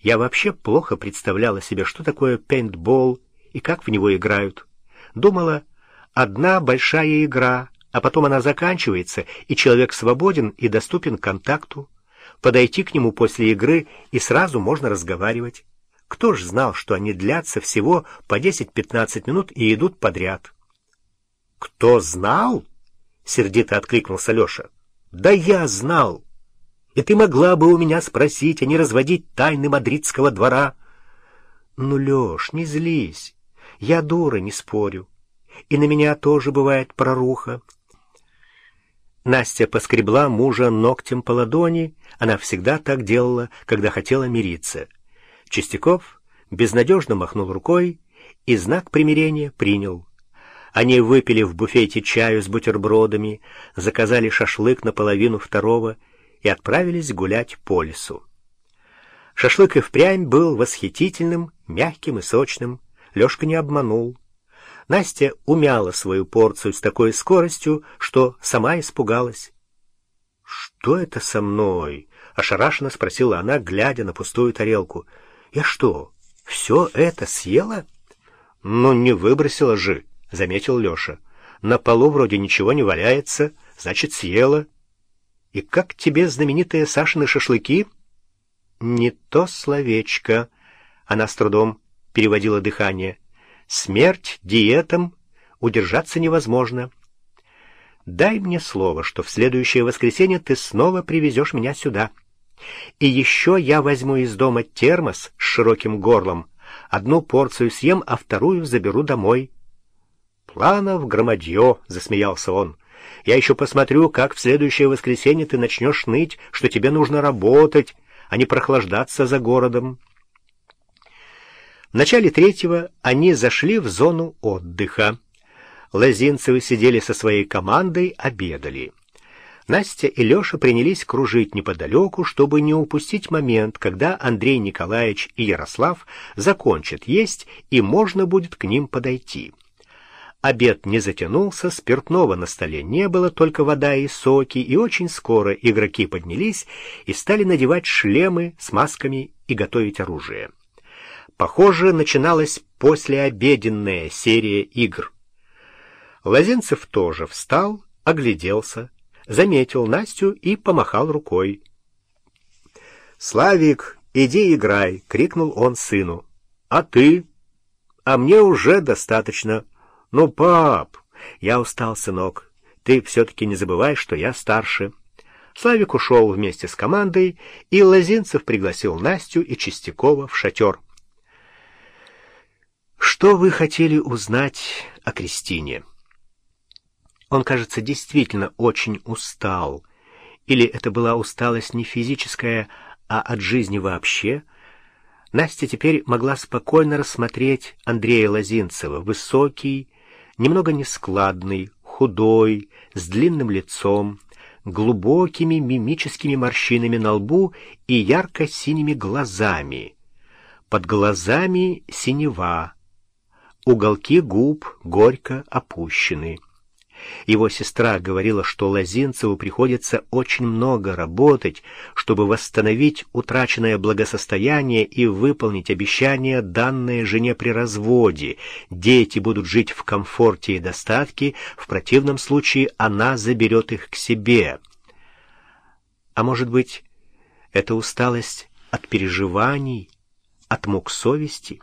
Я вообще плохо представляла себе, что такое пейнтбол и как в него играют. Думала, одна большая игра, а потом она заканчивается, и человек свободен и доступен контакту. Подойти к нему после игры, и сразу можно разговаривать. Кто ж знал, что они длятся всего по 10-15 минут и идут подряд? «Кто знал?» — сердито откликнулся Леша. «Да я знал! И ты могла бы у меня спросить, а не разводить тайны мадридского двора». «Ну, Леш, не злись. Я дура, не спорю. И на меня тоже бывает проруха». Настя поскребла мужа ногтем по ладони. Она всегда так делала, когда хотела мириться. Чистяков безнадежно махнул рукой и знак примирения принял. Они выпили в буфете чаю с бутербродами, заказали шашлык на половину второго и отправились гулять по лесу. Шашлык и впрямь был восхитительным, мягким и сочным. Лешка не обманул. Настя умяла свою порцию с такой скоростью, что сама испугалась. — Что это со мной? — ошарашенно спросила она, глядя на пустую тарелку. — Я что, все это съела? — Ну, не выбросила же. — заметил Леша. «На полу вроде ничего не валяется, значит, съела. И как тебе знаменитые Сашины шашлыки?» «Не то словечко», — она с трудом переводила дыхание. «Смерть диетам, удержаться невозможно. Дай мне слово, что в следующее воскресенье ты снова привезешь меня сюда. И еще я возьму из дома термос с широким горлом, одну порцию съем, а вторую заберу домой». «Планов громадье», — засмеялся он. «Я еще посмотрю, как в следующее воскресенье ты начнешь ныть, что тебе нужно работать, а не прохлаждаться за городом». В начале третьего они зашли в зону отдыха. Лозинцевы сидели со своей командой, обедали. Настя и Леша принялись кружить неподалеку, чтобы не упустить момент, когда Андрей Николаевич и Ярослав закончат есть, и можно будет к ним подойти. Обед не затянулся, спиртного на столе не было, только вода и соки, и очень скоро игроки поднялись и стали надевать шлемы с масками и готовить оружие. Похоже, начиналась послеобеденная серия игр. Лозенцев тоже встал, огляделся, заметил Настю и помахал рукой. «Славик, иди играй!» — крикнул он сыну. «А ты?» «А мне уже достаточно». «Ну, пап, я устал, сынок. Ты все-таки не забывай, что я старше». Славик ушел вместе с командой, и Лозинцев пригласил Настю и Чистякова в шатер. «Что вы хотели узнать о Кристине?» Он, кажется, действительно очень устал. Или это была усталость не физическая, а от жизни вообще — Настя теперь могла спокойно рассмотреть Андрея Лозинцева, высокий, немного нескладный, худой, с длинным лицом, глубокими мимическими морщинами на лбу и ярко-синими глазами. Под глазами синева, уголки губ горько опущены. Его сестра говорила, что Лозинцеву приходится очень много работать, чтобы восстановить утраченное благосостояние и выполнить обещание, данное жене при разводе. Дети будут жить в комфорте и достатке, в противном случае она заберет их к себе. А может быть, это усталость от переживаний, от мук совести?